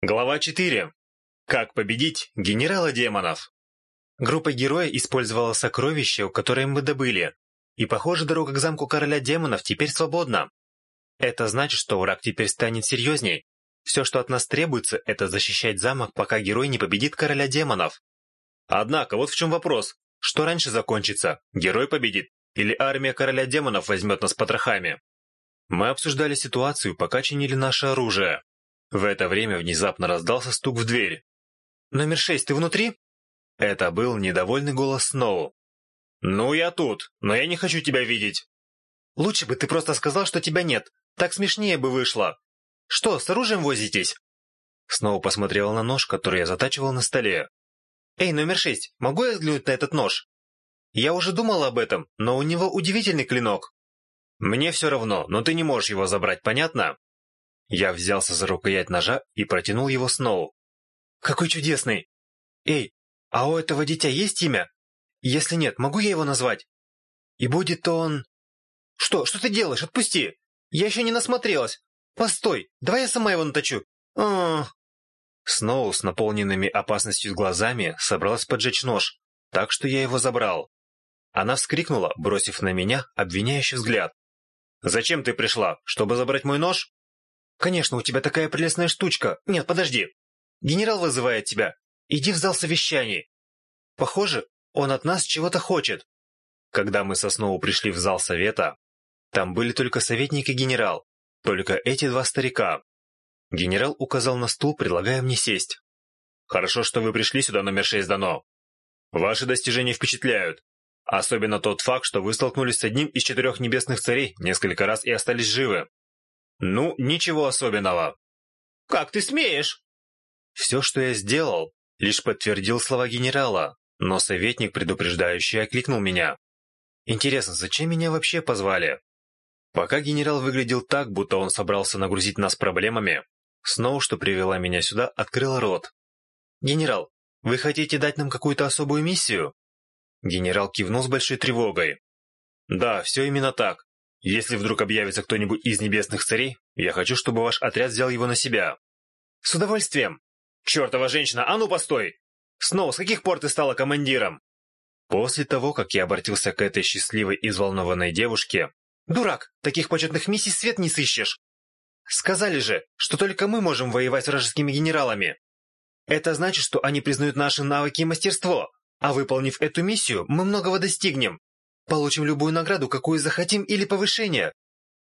Глава 4. Как победить генерала демонов? Группа героя использовала сокровища, которые мы добыли, и, похоже, дорога к замку короля демонов теперь свободна. Это значит, что враг теперь станет серьезней. Все, что от нас требуется, это защищать замок, пока герой не победит короля демонов. Однако, вот в чем вопрос. Что раньше закончится? Герой победит? Или армия короля демонов возьмет нас потрохами? Мы обсуждали ситуацию, пока чинили наше оружие. В это время внезапно раздался стук в дверь. «Номер шесть, ты внутри?» Это был недовольный голос Сноу. «Ну, я тут, но я не хочу тебя видеть». «Лучше бы ты просто сказал, что тебя нет. Так смешнее бы вышло. Что, с оружием возитесь?» Сноу посмотрел на нож, который я затачивал на столе. «Эй, номер шесть, могу я взглянуть на этот нож?» «Я уже думал об этом, но у него удивительный клинок». «Мне все равно, но ты не можешь его забрать, понятно?» Я взялся за рукоять ножа и протянул его Сноу. «Какой чудесный! Эй, а у этого дитя есть имя? Если нет, могу я его назвать? И будет он...» «Что? Что ты делаешь? Отпусти! Я еще не насмотрелась! Постой, давай я сама его наточу!» Ах. Сноу с наполненными опасностью глазами собралась поджечь нож, так что я его забрал. Она вскрикнула, бросив на меня обвиняющий взгляд. «Зачем ты пришла? Чтобы забрать мой нож?» Конечно, у тебя такая прелестная штучка. Нет, подожди. Генерал вызывает тебя. Иди в зал совещаний. Похоже, он от нас чего-то хочет. Когда мы со Сноу пришли в зал совета, там были только советник и генерал, только эти два старика. Генерал указал на стул, предлагая мне сесть. «Хорошо, что вы пришли сюда, номер шесть дано. Ваши достижения впечатляют. Особенно тот факт, что вы столкнулись с одним из четырех небесных царей несколько раз и остались живы. Ну, ничего особенного. Как ты смеешь? Все, что я сделал, лишь подтвердил слова генерала, но советник предупреждающий окликнул меня. Интересно, зачем меня вообще позвали? Пока генерал выглядел так, будто он собрался нагрузить нас проблемами, Снова, что привела меня сюда, открыла рот. «Генерал, вы хотите дать нам какую-то особую миссию?» Генерал кивнул с большой тревогой. «Да, все именно так. Если вдруг объявится кто-нибудь из небесных царей, я хочу, чтобы ваш отряд взял его на себя. С удовольствием. Чертова женщина, а ну постой! Снова, с каких пор ты стала командиром? После того, как я обратился к этой счастливой и взволнованной девушке, «Дурак, таких почетных миссий свет не сыщешь!» «Сказали же, что только мы можем воевать с вражескими генералами!» «Это значит, что они признают наши навыки и мастерство, а выполнив эту миссию, мы многого достигнем!» Получим любую награду, какую захотим, или повышение.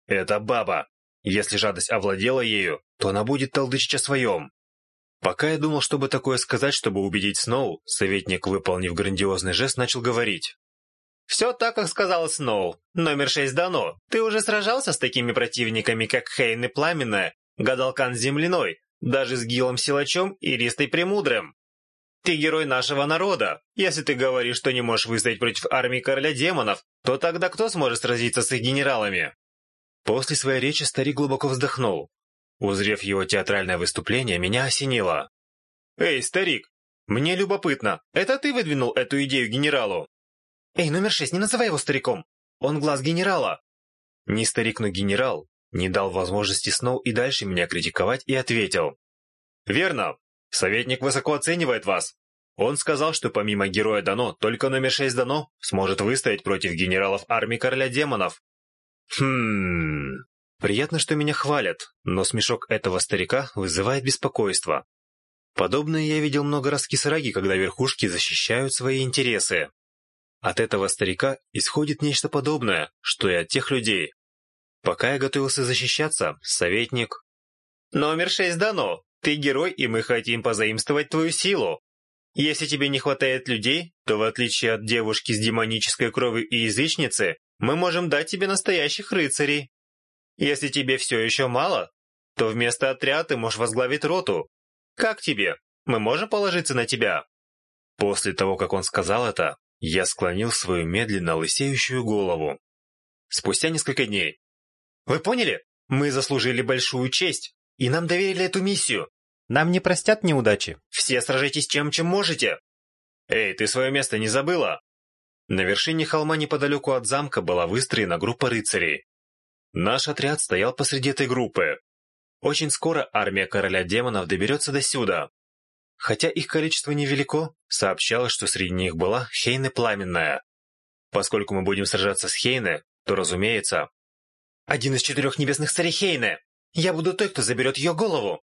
Это баба. Если жадость овладела ею, то она будет толдычить о своем. Пока я думал, чтобы такое сказать, чтобы убедить Сноу, советник, выполнив грандиозный жест, начал говорить. «Все так, как сказал Сноу. Номер шесть дано. Ты уже сражался с такими противниками, как Хейн и Пламенная, Гадалкан Земляной, даже с Гилом Силачом и Ристой Премудрым. Ты герой нашего народа. Если ты говоришь, что не можешь выстоять против армии короля демонов, то тогда кто сможет сразиться с их генералами?» После своей речи старик глубоко вздохнул. Узрев его театральное выступление, меня осенило. «Эй, старик, мне любопытно, это ты выдвинул эту идею генералу?» «Эй, номер шесть, не называй его стариком! Он глаз генерала!» Не старик, но генерал не дал возможности Сноу и дальше меня критиковать и ответил. «Верно, Советник высоко оценивает вас. Он сказал, что помимо героя Дано, только номер 6 Дано сможет выстоять против генералов армии короля демонов. Хм... Приятно, что меня хвалят, но смешок этого старика вызывает беспокойство. Подобное я видел много раз в Кисараге, когда верхушки защищают свои интересы. От этого старика исходит нечто подобное, что и от тех людей. Пока я готовился защищаться, советник... «Номер шесть дано. Ты герой, и мы хотим позаимствовать твою силу. Если тебе не хватает людей, то в отличие от девушки с демонической кровью и язычницы, мы можем дать тебе настоящих рыцарей. Если тебе все еще мало, то вместо отряда ты можешь возглавить роту. Как тебе? Мы можем положиться на тебя?» После того, как он сказал это, я склонил свою медленно лысеющую голову. Спустя несколько дней. «Вы поняли? Мы заслужили большую честь. И нам доверили эту миссию. Нам не простят неудачи. Все сражайтесь чем, чем можете. Эй, ты свое место не забыла? На вершине холма неподалеку от замка была выстроена группа рыцарей. Наш отряд стоял посреди этой группы. Очень скоро армия короля демонов доберется до сюда. Хотя их количество невелико, сообщалось, что среди них была Хейна Пламенная. Поскольку мы будем сражаться с Хейны, то, разумеется... Один из четырех небесных царей Хейны! Я буду той, кто заберет ее голову.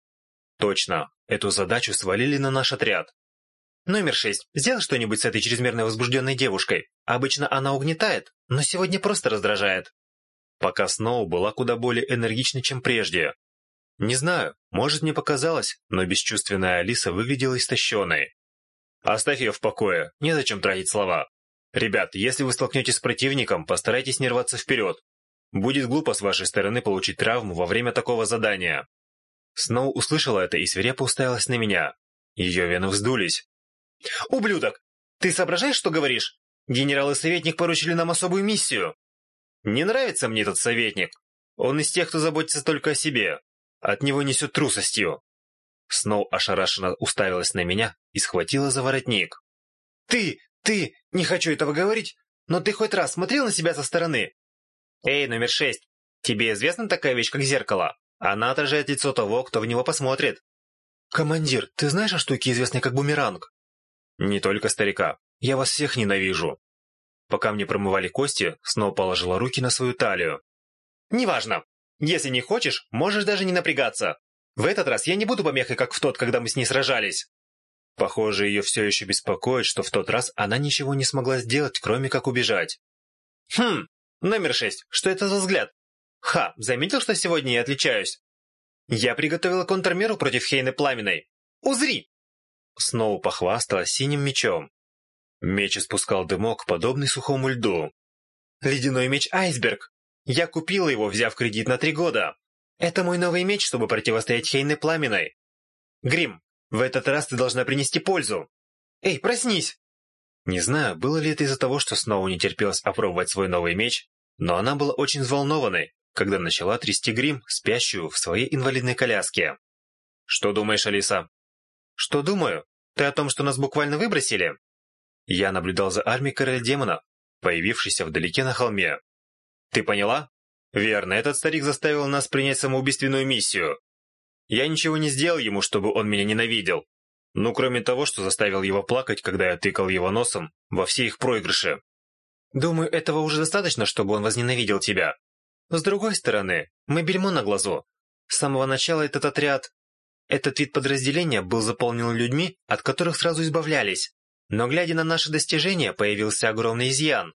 Точно. Эту задачу свалили на наш отряд. Номер шесть. Сделай что-нибудь с этой чрезмерно возбужденной девушкой. Обычно она угнетает, но сегодня просто раздражает. Пока Сноу была куда более энергичной, чем прежде. Не знаю, может, мне показалось, но бесчувственная Алиса выглядела истощенной. Оставь ее в покое, незачем тратить слова. Ребят, если вы столкнетесь с противником, постарайтесь не рваться вперед. Будет глупо с вашей стороны получить травму во время такого задания. Сноу услышала это и свирепо уставилась на меня. Ее вены вздулись. «Ублюдок! Ты соображаешь, что говоришь? Генерал и советник поручили нам особую миссию!» «Не нравится мне этот советник. Он из тех, кто заботится только о себе. От него несет трусостью». Сноу ошарашенно уставилась на меня и схватила за воротник. «Ты! Ты! Не хочу этого говорить, но ты хоть раз смотрел на себя со стороны? «Эй, номер шесть, тебе известна такая вещь, как зеркало? Она отражает лицо того, кто в него посмотрит». «Командир, ты знаешь о штуке, известной как бумеранг?» «Не только старика. Я вас всех ненавижу». Пока мне промывали кости, снова положила руки на свою талию. «Неважно. Если не хочешь, можешь даже не напрягаться. В этот раз я не буду помехой, как в тот, когда мы с ней сражались». Похоже, ее все еще беспокоит, что в тот раз она ничего не смогла сделать, кроме как убежать. «Хм, Номер шесть. Что это за взгляд? Ха, заметил, что сегодня я отличаюсь? Я приготовила контрмеру против Хейны Пламенной. Узри! Снова похвастала синим мечом. Меч испускал дымок, подобный сухому льду. Ледяной меч Айсберг. Я купила его, взяв кредит на три года. Это мой новый меч, чтобы противостоять Хейны Пламенной. Грим, в этот раз ты должна принести пользу. Эй, проснись! Не знаю, было ли это из-за того, что снова не терпелось опробовать свой новый меч, но она была очень взволнованной, когда начала трясти грим, спящую в своей инвалидной коляске. «Что думаешь, Алиса?» «Что думаю? Ты о том, что нас буквально выбросили?» Я наблюдал за армией короля демона, появившейся вдалеке на холме. «Ты поняла?» «Верно, этот старик заставил нас принять самоубийственную миссию. Я ничего не сделал ему, чтобы он меня ненавидел. Ну, кроме того, что заставил его плакать, когда я тыкал его носом во все их проигрыши. Думаю, этого уже достаточно, чтобы он возненавидел тебя. С другой стороны, мы бельмо на глазу. С самого начала этот отряд... Этот вид подразделения был заполнен людьми, от которых сразу избавлялись. Но глядя на наши достижения, появился огромный изъян.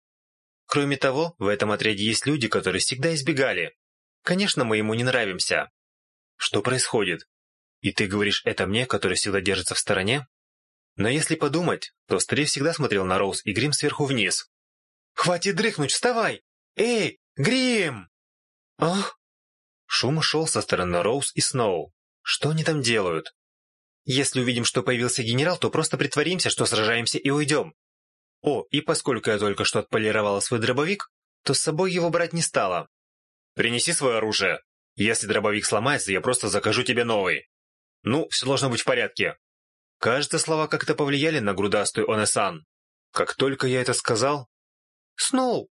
Кроме того, в этом отряде есть люди, которые всегда избегали. Конечно, мы ему не нравимся. Что происходит? И ты говоришь это мне, который всегда держится в стороне? Но если подумать, то Старей всегда смотрел на Роуз и Грим сверху вниз. Хватит дрыхнуть, вставай! Эй, Грим!» «Ах!» Шум шел со стороны Роуз и Сноу. «Что они там делают?» «Если увидим, что появился генерал, то просто притворимся, что сражаемся и уйдем». «О, и поскольку я только что отполировала свой дробовик, то с собой его брать не стала». «Принеси свое оружие. Если дробовик сломается, я просто закажу тебе новый». «Ну, все должно быть в порядке». Кажется, слова как-то повлияли на грудастую Онесан. Как только я это сказал, Сноу!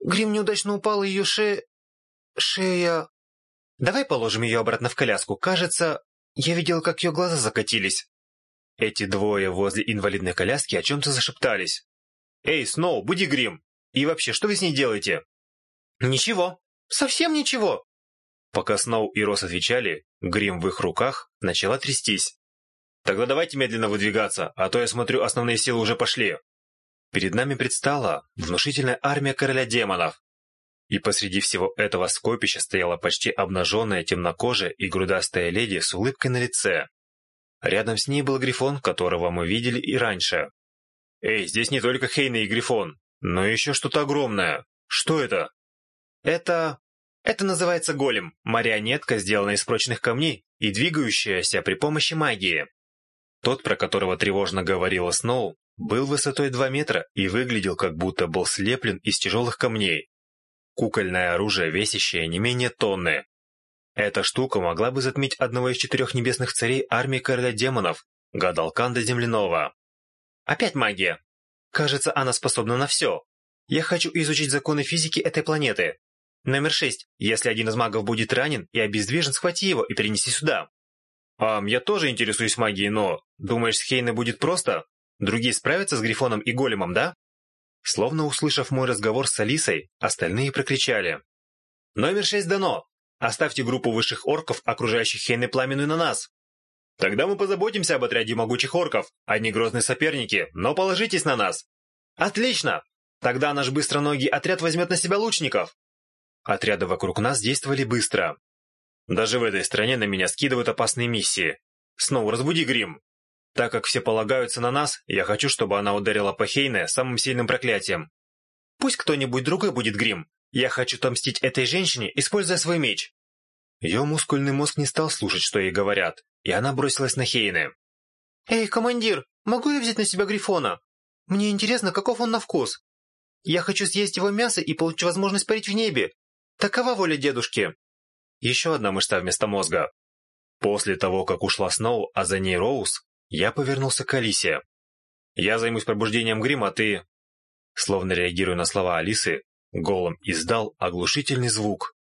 Грим неудачно упал, и ее шея... шея... Давай положим ее обратно в коляску. Кажется, я видел, как ее глаза закатились. Эти двое возле инвалидной коляски о чем-то зашептались. «Эй, Сноу, буди Грим! И вообще, что вы с ней делаете?» «Ничего. Совсем ничего!» Пока Сноу и Рос отвечали, Грим в их руках начала трястись. «Тогда давайте медленно выдвигаться, а то, я смотрю, основные силы уже пошли». Перед нами предстала внушительная армия короля демонов. И посреди всего этого скопища стояла почти обнаженная темнокожая и грудастая леди с улыбкой на лице. Рядом с ней был Грифон, которого мы видели и раньше. «Эй, здесь не только Хейна и Грифон, но еще что-то огромное. Что это?» «Это... это называется голем. Марионетка, сделанная из прочных камней и двигающаяся при помощи магии». Тот, про которого тревожно говорила Сноу, был высотой 2 метра и выглядел как будто был слеплен из тяжелых камней. Кукольное оружие, весящее не менее тонны. Эта штука могла бы затмить одного из четырех небесных царей армии короля демонов, Гадалканда Земляного. Опять магия. Кажется, она способна на все. Я хочу изучить законы физики этой планеты. Номер шесть. Если один из магов будет ранен и обездвижен, схвати его и перенеси сюда. Ам, я тоже интересуюсь магией, но... Думаешь, с Хейна будет просто? Другие справятся с Грифоном и Големом, да? Словно услышав мой разговор с Алисой, остальные прокричали. «Номер шесть дано! Оставьте группу высших орков, окружающих Хейны Пламенную на нас! Тогда мы позаботимся об отряде могучих орков, одни грозные соперники, но положитесь на нас!» «Отлично! Тогда наш быстроногий отряд возьмет на себя лучников!» Отряды вокруг нас действовали быстро. Даже в этой стране на меня скидывают опасные миссии. Снова разбуди Грим. Так как все полагаются на нас, я хочу, чтобы она ударила по Хейне самым сильным проклятием. Пусть кто-нибудь другой будет Грим. Я хочу отомстить этой женщине, используя свой меч». Ее мускульный мозг не стал слушать, что ей говорят, и она бросилась на Хейне. «Эй, командир, могу я взять на себя Грифона? Мне интересно, каков он на вкус. Я хочу съесть его мясо и получить возможность парить в небе. Такова воля дедушки». Еще одна мышца вместо мозга. После того, как ушла Сноу, а за ней Роуз, я повернулся к Алисе. «Я займусь пробуждением грима, а ты...» Словно реагируя на слова Алисы, голым издал оглушительный звук,